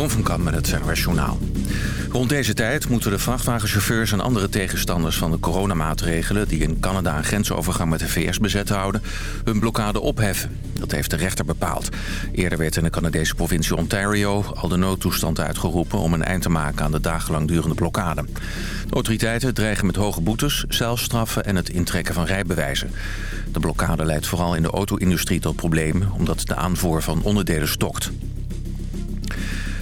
Jeroen van Kamp met het NOS Journaal. Rond deze tijd moeten de vrachtwagenchauffeurs en andere tegenstanders van de coronamaatregelen... die in Canada een grensovergang met de VS bezet houden, hun blokkade opheffen. Dat heeft de rechter bepaald. Eerder werd in de Canadese provincie Ontario al de noodtoestand uitgeroepen... om een eind te maken aan de dagenlang durende blokkade. De autoriteiten dreigen met hoge boetes, celstraffen en het intrekken van rijbewijzen. De blokkade leidt vooral in de auto-industrie tot problemen... omdat de aanvoer van onderdelen stokt.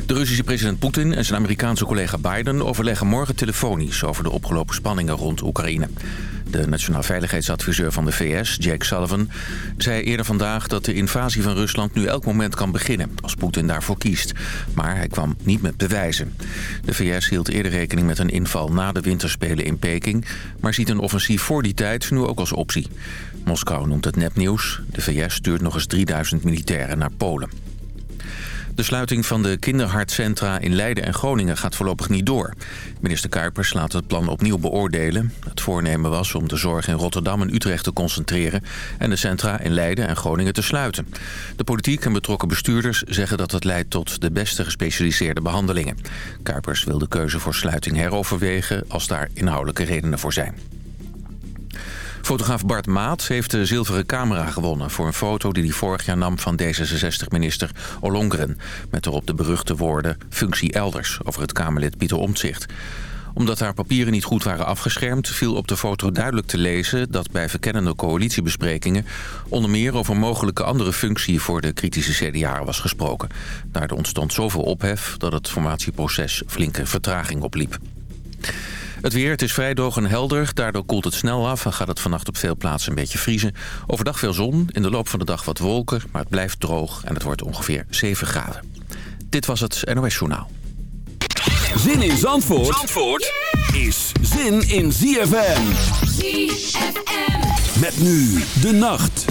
De Russische president Poetin en zijn Amerikaanse collega Biden overleggen morgen telefonisch over de opgelopen spanningen rond Oekraïne. De nationaal veiligheidsadviseur van de VS, Jake Sullivan, zei eerder vandaag dat de invasie van Rusland nu elk moment kan beginnen als Poetin daarvoor kiest. Maar hij kwam niet met bewijzen. De VS hield eerder rekening met een inval na de winterspelen in Peking, maar ziet een offensief voor die tijd nu ook als optie. Moskou noemt het nepnieuws. De VS stuurt nog eens 3000 militairen naar Polen. De sluiting van de kinderhartcentra in Leiden en Groningen gaat voorlopig niet door. Minister Kuipers laat het plan opnieuw beoordelen. Het voornemen was om de zorg in Rotterdam en Utrecht te concentreren... en de centra in Leiden en Groningen te sluiten. De politiek en betrokken bestuurders zeggen dat het leidt tot de beste gespecialiseerde behandelingen. Kuipers wil de keuze voor sluiting heroverwegen als daar inhoudelijke redenen voor zijn. Fotograaf Bart Maat heeft de zilveren camera gewonnen... voor een foto die hij vorig jaar nam van D66-minister Ollongren... met erop de beruchte woorden functie elders over het Kamerlid Pieter Omtzigt omdat haar papieren niet goed waren afgeschermd... viel op de foto duidelijk te lezen dat bij verkennende coalitiebesprekingen... onder meer over mogelijke andere functie voor de kritische CDA was gesproken. Daardoor ontstond zoveel ophef dat het formatieproces flinke vertraging opliep. Het weer, het is vrij droog en helder. Daardoor koelt het snel af en gaat het vannacht op veel plaatsen een beetje vriezen. Overdag veel zon, in de loop van de dag wat wolken, maar het blijft droog en het wordt ongeveer 7 graden. Dit was het NOS Journaal. Zin in Zandvoort, Zandvoort is zin in ZFM. ZFM. Met nu de nacht.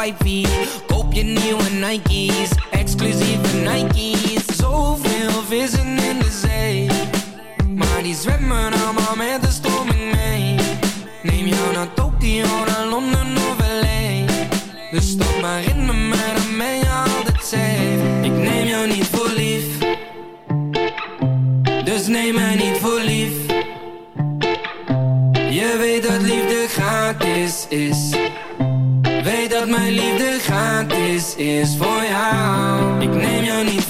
wifey. Koop je nieuwe Nike's, exclusieve Nike's. Zoveel vissen in de zee. Maar die zwemmen allemaal met de mijn liefde gaat is, is voor jou. Ik neem jou niet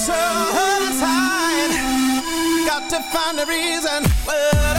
so inside. Got to find a reason.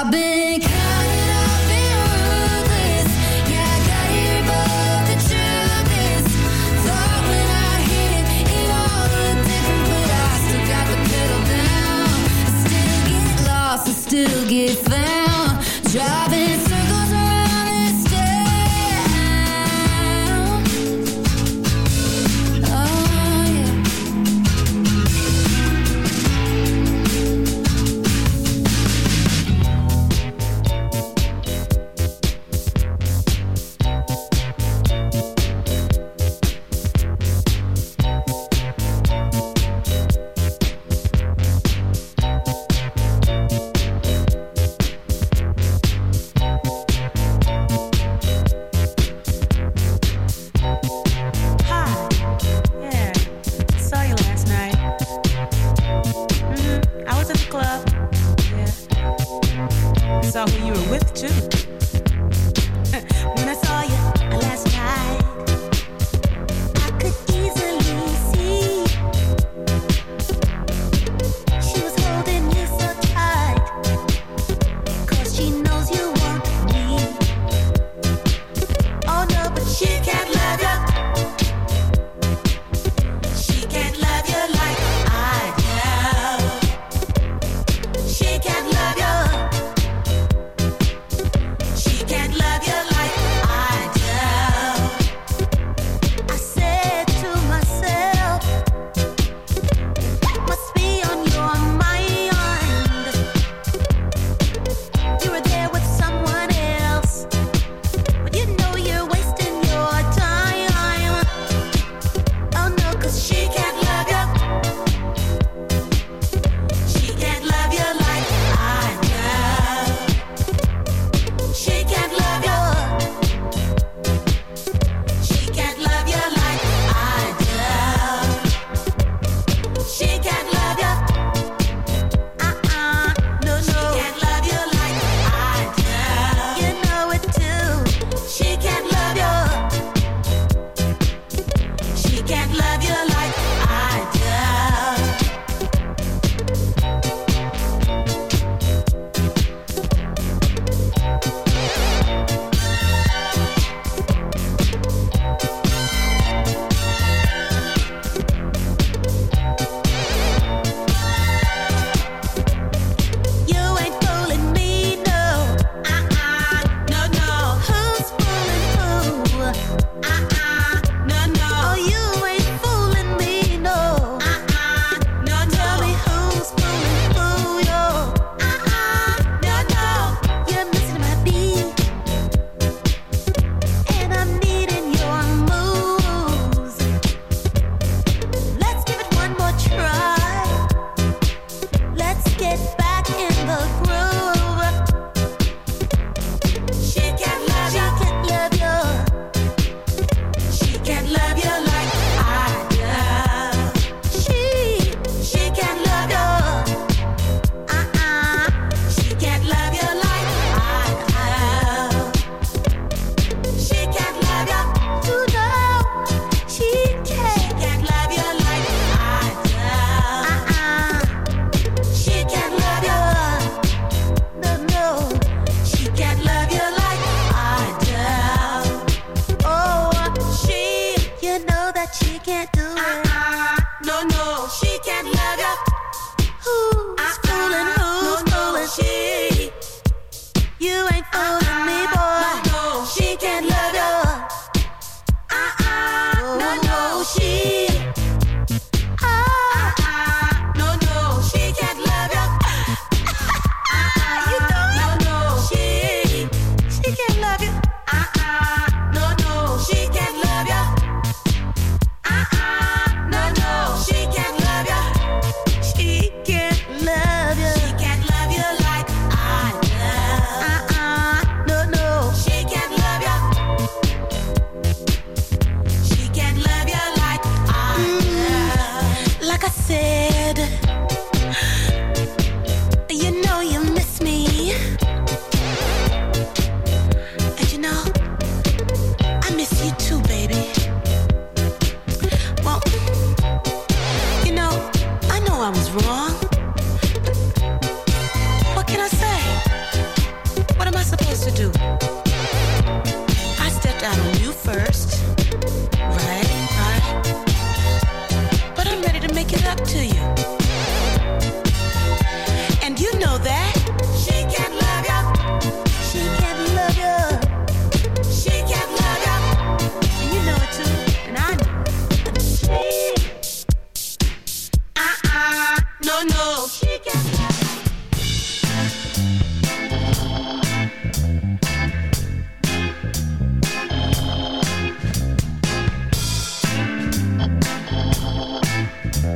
I've been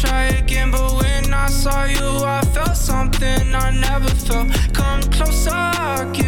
try again, but when I saw you, I felt something I never felt. Come closer, I can